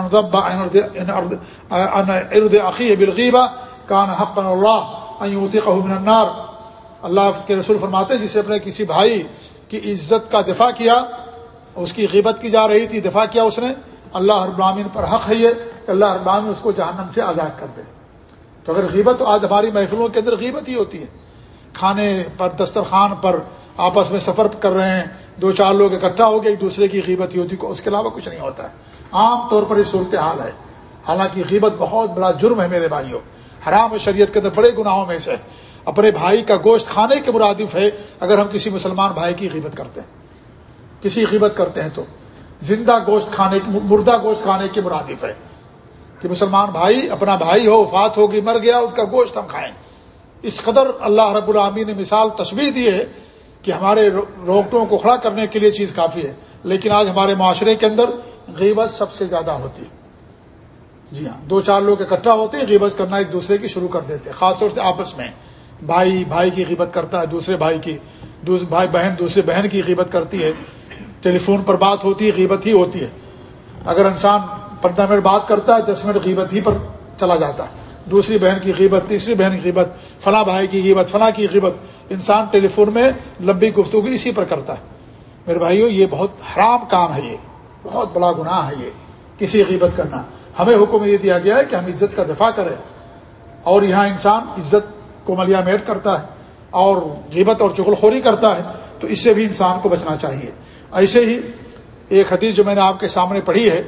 Speaker 1: ارد عقی بلغیبہ کان حق اللہ من النار۔ اللہ کے رسول فرماتے جسے اپنے کسی بھائی کی عزت کا دفاع کیا، اس کی غیبت کی جا رہی تھی، دفاع کیا اس نے، اللہ ابرامین پر حق ہے یہ کہ اللہ ابرامین اس کو جہنم سے آزاد کر دے۔ تو اگر غیبت تو آج ہماری محفلوں کے اندر غیبت ہی ہوتی ہے، کھانے پر، دسترخوان پر آپس میں سفر کر رہے ہیں، دو چار لوگ اکٹھا ہو گئے، ایک دوسرے کی غیبت ہی ہوتی، اس کے علاوہ کچھ نہیں ہوتا۔ ہے عام طور پر یہ صورت حال ہے۔ حالانکہ غیبت بہت بڑا جرم ہے میرے بھائیوں۔ حرام شریعت کے اندر بڑے گناہوں میں سے۔ اپنے بھائی کا گوشت کھانے کے مرادف ہے اگر ہم کسی مسلمان بھائی کی غیبت کرتے ہیں، کسی غیبت کرتے ہیں تو۔ زندہ گوشت کھانے مردہ گوشت کھانے کے مرادف ہے کہ مسلمان بھائی، اپنا بھائی ہو، وفات ہوگی، مر گیا، اس کا گوشت ہم کھائیں۔ اس قدر اللہ رب العامی نے مثال تشبیح دی ہے کہ ہمارے روکٹوں کو کھڑا کرنے کے لیے چیز کافی ہے۔ لیکن آج ہمارے معاشرے کے اندر غیبت سب سے زیادہ ہوتی ہے۔ جی ہاں دو چار لوگ اکٹھا ہوتے ہیں، غیبت کرنا ایک دوسرے کی شروع کر دیتے ہیں، خاص طور سے آپس میں۔ بھائی بھائی کی غیبت کرتا ہے، دوسرے بھائی کی بھائی بہن، دوسرے بہن کی غیبت کرتی ہے۔ ٹیلی فون پر بات ہوتی ہے، غیبت ہی ہوتی ہے۔ اگر انسان پندرہ منٹ بات کرتا ہے، دس منٹ غیبت ہی پر چلا جاتا ہے۔ دوسری بہن کی غیبت، تیسری بہن کی غیبت، فلاں بھائی کی غیبت، فلاں کی غیبت۔ انسان ٹیلی فون میں لمبی گفتگو اسی پر کرتا ہے۔ میرے بھائیو، یہ بہت حرام کام ہے یہ۔ بہت بڑا گناہ ہے یہ۔ کسی غیبت کرنا۔ ہمیں حکم یہ دیا گیا ہے کہ ہم عزت کا دفاع کریں۔ اور یہاں انسان عزت کو ملیا میٹ کرتا ہے اور غیبت اور چغل خوری کرتا ہے، تو اس سے بھی انسان کو بچنا چاہیے۔ ایسے ہی ایک حدیث جو میں نے آپ کے سامنے پڑھی ہے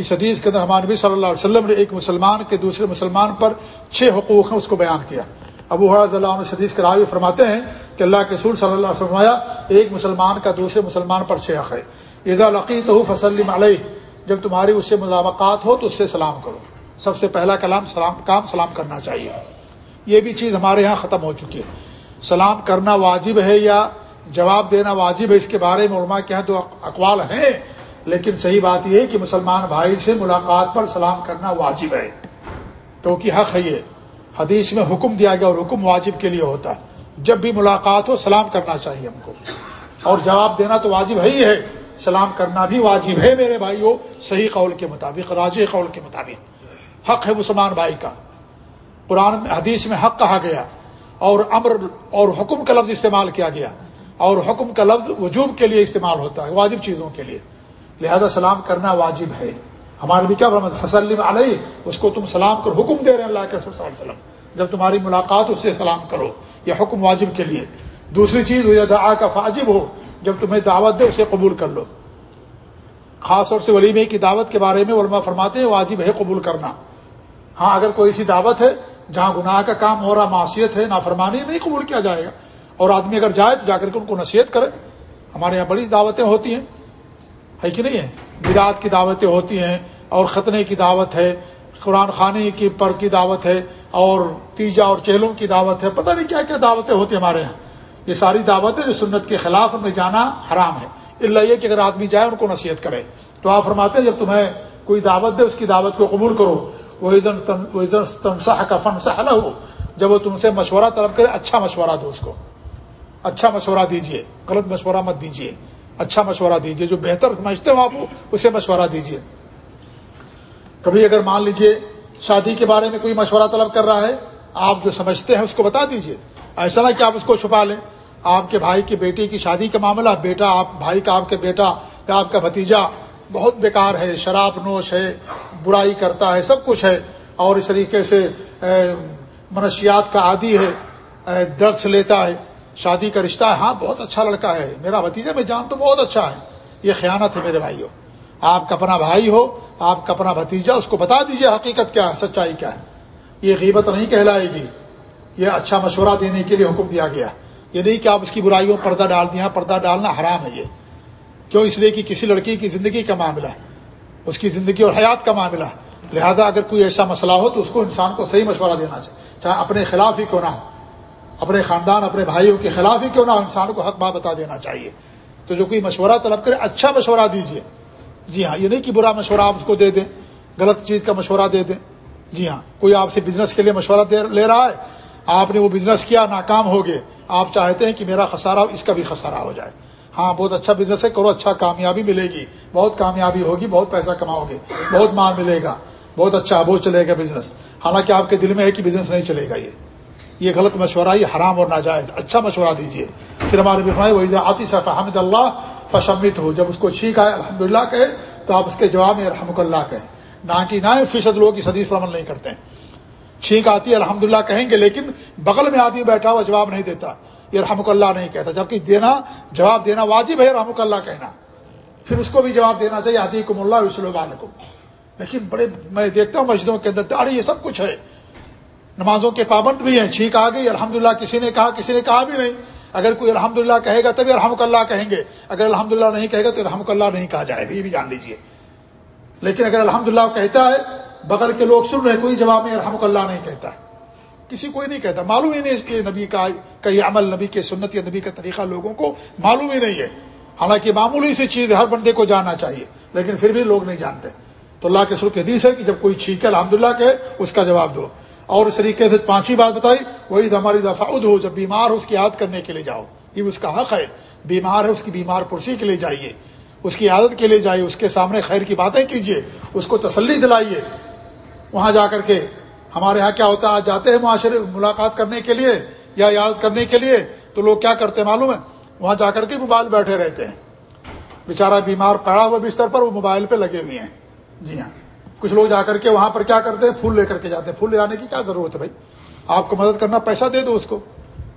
Speaker 1: اس حدیث کے اندر ہمارے نبی صلی اللہ علیہ وسلم نے ایک مسلمان کے دوسرے مسلمان پر چھ حقوق ہیں، اس کو بیان کیا۔ ابو حرض اللہ عنہ حدیث کے راوی فرماتے ہیں کہ اللہ کے سور صلی اللہ علیہ وسلم ایک مسلمان کا دوسرے مسلمان پر چھ حق ہے۔ ایزا لقی تو فسلم علیہ، جب تمہاری اس سے ملاقات ہو تو اس سے سلام کرو۔ سب سے پہلا کلام سلام، کام سلام کرنا چاہیے۔ یہ بھی چیز ہمارے ہاں ختم ہو چکی ہے۔ سلام کرنا واجب ہے یا جواب دینا واجب ہے، اس کے بارے میں علماء کے تو اقوال ہیں۔ لیکن صحیح بات یہ ہے کہ مسلمان بھائی سے ملاقات پر سلام کرنا واجب ہے۔ کیونکہ حق ہے یہ۔ حدیث میں حکم دیا گیا اور حکم واجب کے لیے ہوتا ہے۔ جب بھی ملاقات ہو سلام کرنا چاہیے ہم کو۔ اور جواب دینا تو واجب ہے ہی ہے۔ سلام کرنا بھی واجب ہے میرے بھائی صحیح قول کے مطابق راج قول کے مطابق۔ حق ہے مسلمان بھائی کا۔ قرآن حدیث میں حق کہا گیا۔ اور امر اور حکم کا لفظ استعمال کیا گیا۔ اور حکم کا لفظ وجوب کے لیے استعمال ہوتا ہے، واجب چیزوں کے لیے۔ لہذا سلام کرنا واجب ہے۔ ہمارے بھی کیا فصل علیہ اس کو تم سلام کر حکم دے رہے ہیں اللہ کے صلی اللہ علیہ وسلم۔ جب تمہاری ملاقات اس سے سلام کرو، یہ حکم واجب کے لیے۔ دوسری چیز دعا کا فاجب ہو، جب تمہیں دعوت دے اسے قبول کر لو۔ خاص طور سے ولیمے کی دعوت کے بارے میں علماء فرماتے ہیں، واجب ہے قبول کرنا۔ ہاں اگر کوئی سی دعوت ہے جہاں گناہ کا کام ہو رہا معاشیت ہے، نافرمانی نہیں قبول کیا جائے گا۔ اور آدمی اگر جائے تو جا کر کے ان کو نصیحت کرے۔ ہمارے یہاں بڑی دعوتیں ہوتی ہیں۔ ہے کہ نہیں ہے؟ بدعت کی دعوتیں ہوتی ہیں اور ختنے کی دعوت ہے، قرآن خانے کی پر کی دعوت ہے اور تیجا اور چہلوں کی دعوت ہے۔ پتہ نہیں کیا کیا دعوتیں ہوتی ہیں ہمارے یہاں۔ یہ ساری دعوتیں جو سنت کے خلاف میں جانا حرام ہے۔ اللہ یہ کہ اگر آدمی جائے ان کو نصیحت کرے۔ تو آپ فرماتے ہیں جب تمہیں کوئی دعوت دے، اس کی دعوت کو قبول کرو۔ وہ تنسا کا فن سہ ہو جب وہ تم سے مشورہ طلب کرے اچھا مشورہ دو اس کو۔ اچھا مشورہ دیجیے غلط مشورہ مت دیجیے اچھا مشورہ دیجیے جو بہتر سمجھتے ہو آپ، اسے مشورہ دیجیے کبھی اگر مان لیجیے شادی کے بارے میں کوئی مشورہ طلب کر رہا ہے، آپ جو سمجھتے ہیں اس کو بتا دیجیے ایسا نہ کہ آپ اس کو چھپا لیں۔ آپ کے بھائی کی بیٹی کی شادی کا معاملہ، بیٹا آپ، بھائی کا آپ کے بیٹا یا آپ کا بھتیجا بہت بیکار ہے، شراب نوش ہے، برائی کرتا ہے، سب کچھ ہے۔ اور اس طریقے سے منشیات کا عادی ہے ڈرگس لیتا ہے۔ شادی کا رشتہ ہے۔ ہاں بہت اچھا لڑکا ہے۔ میرا بھتیجا میں جان تو بہت اچھا ہے۔ یہ خیانت ہے میرے بھائی آپ کا اپنا بھائی ہو، آپ کا اپنا بھتیجا اس کو بتا دیجیے حقیقت کیا ہے، سچائی کیا ہے۔ یہ غیبت نہیں کہلائے گی۔ یہ اچھا مشورہ دینے کے لیے حکم دیا گیا۔ یہ نہیں کہ آپ اس کی برائیوں پردہ ڈال دیا، پردہ ڈالنا حرام ہے یہ۔ کیوں اس لیے کہ کسی لڑکی کی زندگی کا معاملہ اس کی زندگی اور حیات کا معاملہ لہذا اگر کوئی ایسا مسئلہ ہو تو اس کو انسان کو صحیح مشورہ دینا چاہیے۔ چاہے اپنے خلاف ہی کیوں نہ ہو۔ اپنے خاندان، اپنے بھائیوں کے خلاف ہی کیوں نہ انسان کو حق بات بتا دینا چاہیے؟ تو جو کوئی مشورہ طلب کرے اچھا مشورہ دیجیے جی ہاں یہ نہیں کہ برا مشورہ آپ اس کو دے دیں، غلط چیز کا مشورہ دے دیں۔ جی ہاں کوئی آپ سے بزنس کے لیے مشورہ لے رہا ہے، آپ نے وہ بزنس کیا، ناکام ہو گئے۔ آپ چاہتے ہیں کہ میرا خسارہ اس کا بھی خسارہ ہو جائے۔ ہاں بہت اچھا بزنس ہے، کرو اچھا کامیابی ملے گی۔ بہت کامیابی ہوگی، بہت پیسہ کماؤ گے۔ بہت مال ملے گا، بہت اچھا وہ چلے گا بزنس حالانکہ آپ کے دل میں ہے کہ بزنس نہیں چلے گا یہ۔ یہ غلط مشورہ، یہ حرام اور ناجائز۔ اچھا مشورہ دیجیے پھر ہمارے بفائے وہی آتی صف احمد اللہ فشمت ہو جب اس کو چھینک آئے الحمد للہ کہے، تو آپ اس کے جواب میں رحمک اللہ کہیں نائنٹی نائن فیصد لوگ اس حدیث پر عمل نہیں کرتے ہیں۔ چھینک آتی ہے الحمد للہ کہیں گے، لیکن بغل میں آدمی بیٹھا ہوا جواب نہیں دیتا۔ یہ رحمک اللہ نہیں کہتا، جبکہ دینا، جواب دینا واجب ہے رحمک اللہ کہنا۔ پھر اس کو بھی جواب دینا چاہیے آدی کم اللہ وسلم علیکم لیکن بڑے، میں دیکھتا ہوں مسجدوں کے اندر داڑھی یہ سب کچھ ہے۔ نمازوں کے پابند بھی ہیں، چھینک آ گئی الحمد للہ کسی نے کہا، کسی نے کہا بھی نہیں۔ اگر کوئی الحمد للہ کہے گا تبھی الحمد اللہ کہیں گے۔ اگر الحمد للہ نہیں کہے گا تو الحمد اللہ نہیں کہا جائے گا، یہ بھی جان لیجیے لیکن اگر الحمد للہ کہتا ہے بغل کے لوگ سن رہے کوئی جواب میں الحمد اللہ نہیں کہتا۔ کسی کوئی نہیں کہتا۔ معلوم ہی نہیں اس کے نبی کا کئی عمل، نبی کے سنت یا نبی کا طریقہ لوگوں کو معلوم ہی نہیں ہے۔ حالانکہ معمولی سی چیز ہر بندے کو جاننا چاہیے، لیکن پھر بھی لوگ نہیں جانتے۔ تو اللہ کے سلک حدیث ہے کہ جب کوئی چھینکے الحمد للہ کہ اس کا جواب دو۔ اور اس طریقے سے پانچویں بات بتائی وہی ہماری دفاع ہو جب بیمار ہو اس کی یاد کرنے کے لیے جاؤ۔ یہ اس کا حق ہے۔ بیمار ہے، اس کی بیمار پرسی کے لیے جائیے۔ اس کی عادت کے لیے جائیے، اس کے سامنے خیر کی باتیں کیجیے، اس کو تسلی دلائیے۔ وہاں جا کر کے ہمارے یہاں کیا ہوتا ہے؟ جاتے ہیں معاشرے، ملاقات کرنے کے لیے یا یاد کرنے کے لیے۔ تو لوگ کیا کرتے ہیں معلوم ہے؟ وہاں جا کر کے موبائل بیٹھے رہتے ہیں۔ بےچارا بیمار پڑا ہوا بستر پر، وہ موبائل پہ لگے ہوئے ہیں۔ جی ہاں۔ کچھ لوگ جا کر کے وہاں پر کیا کرتے ہیں؟ پھول لے کر کے جاتے ہیں۔ پھول لے جانے کی کیا ضرورت ہے بھائی؟ آپ کو مدد کرنا، پیسہ دے دو اس کو۔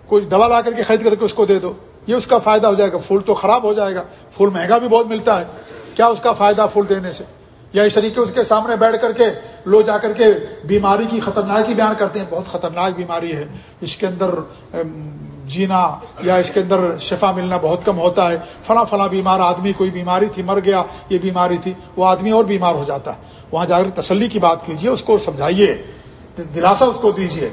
Speaker 1: کوئی دوا لا کر کے خرید کر کے اس کو دے دو۔ یہ اس کا فائدہ ہو جائے گا۔ پھول تو خراب ہو جائے گا۔ پھول مہنگا بھی بہت ملتا ہے۔ کیا اس کا فائدہ پھول دینے سے؟ یا اس طریقے اس کے سامنے بیٹھ کر کے لوگ جا کر کے بیماری کی خطرناکی بیان کرتے ہیں۔ بہت خطرناک بیماری ہے۔ اس کے اندر جینا یا اس کے اندر شفا ملنا بہت کم ہوتا ہے۔ فلاں فلاں بیمار آدمی، کوئی بیماری تھی، مر گیا، یہ بیماری تھی، وہ آدمی اور بیمار ہو جاتا۔ ہے وہاں جا کر تسلی کی بات کیجیے اس کو سمجھائیے۔ دلاسا اس کو دیجیے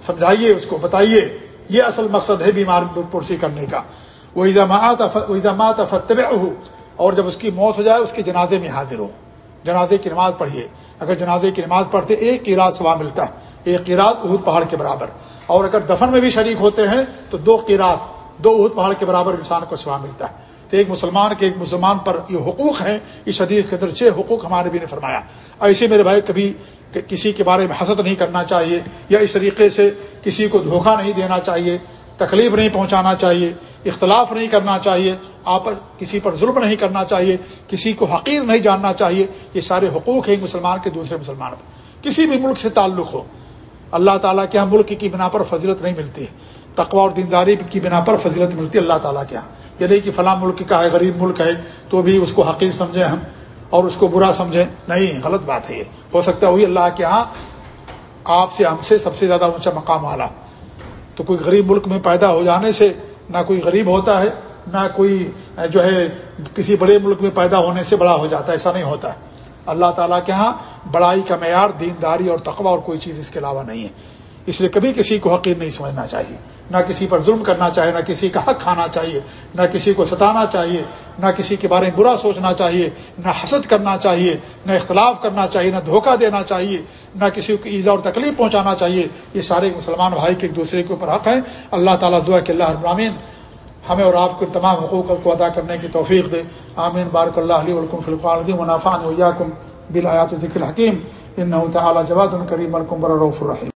Speaker 1: سمجھائیے اس کو، بتائیے۔ یہ اصل مقصد ہے بیمار پرسی کرنے کا۔ وہ ایزامات فتب اور جب اس کی موت ہو جائے، اس کے جنازے میں حاضر ہو۔ جنازے کی نماز پڑھیے۔ اگر جنازے کی نماز پڑھتے، ایک قیرات سوا ملتا ہے۔ ایک قیرات اہد پہاڑ کے برابر۔ اور اگر دفن میں بھی شریک ہوتے ہیں، تو دو قیرات، دو اہد پہاڑ کے برابر انسان کو سوا ملتا ہے۔ تو ایک مسلمان کے ایک مسلمان پر یہ حقوق ہیں، اس حدیث کے اندر چھ حقوق ہمارے بھی نے فرمایا۔ ایسے میرے بھائی، کبھی کسی کے بارے میں حسد نہیں کرنا چاہیے، یا اس طریقے سے کسی کو دھوکہ نہیں دینا چاہیے، تکلیف نہیں پہنچانا چاہیے، اختلاف نہیں کرنا چاہیے، آپ کسی پر ظلم نہیں کرنا چاہیے، کسی کو حقیر نہیں جاننا چاہیے، یہ سارے حقوق ہیں ایک مسلمان کے دوسرے مسلمان پر۔ کسی بھی ملک سے تعلق ہو اللہ تعالیٰ کے یہاں ملک کی بنا پر فضیلت نہیں ملتی تقوا اور دینداری کی بنا پر فضیلت ملتی ہے اللہ تعالیٰ کے یہاں یہ نہیں کہ فلاں ملک کا ہے، غریب ملک ہے، تو بھی اس کو حقیر سمجھیں ہم اور اس کو برا سمجھیں۔ نہیں، غلط بات ہے یہ۔ ہو سکتا ہے وہی اللہ کے ہاں آپ سے، ہم سے سب سے زیادہ اونچا مقام والا۔ تو کوئی غریب ملک میں پیدا ہو جانے سے نہ کوئی غریب ہوتا ہے، نہ کوئی جو ہے کسی بڑے ملک میں پیدا ہونے سے بڑا ہو جاتا ہے، ایسا نہیں ہوتا۔ ہے اللہ تعالیٰ کے ہاں بڑائی کا معیار، دینداری اور تقوی اور کوئی چیز اس کے علاوہ نہیں ہے۔ اس لیے کبھی کسی کو حقیر نہیں سمجھنا چاہیے۔ نہ کسی پر ظلم کرنا چاہیے، نہ کسی کا حق کھانا چاہیے، نہ کسی کو ستانا چاہیے، نہ کسی کے بارے میں برا سوچنا چاہیے، نہ حسد کرنا چاہیے، نہ اختلاف کرنا چاہیے، نہ دھوکہ دینا چاہیے، نہ کسی کو ایزا اور تکلیف پہنچانا چاہیے۔ یہ سارے مسلمان بھائی کے ایک دوسرے کے اوپر حق ہیں۔ اللہ تعالیٰ دعا کہ اللہ ابرامین ہمیں اور آپ کے تمام حقوق کو ادا کرنے کی توفیق دے۔ آمین۔ بارک اللہ علیہ الکم فلقان منافع بلایات ذکر حکیم ان تعالی جواد الکریم الکم برف الرحیم۔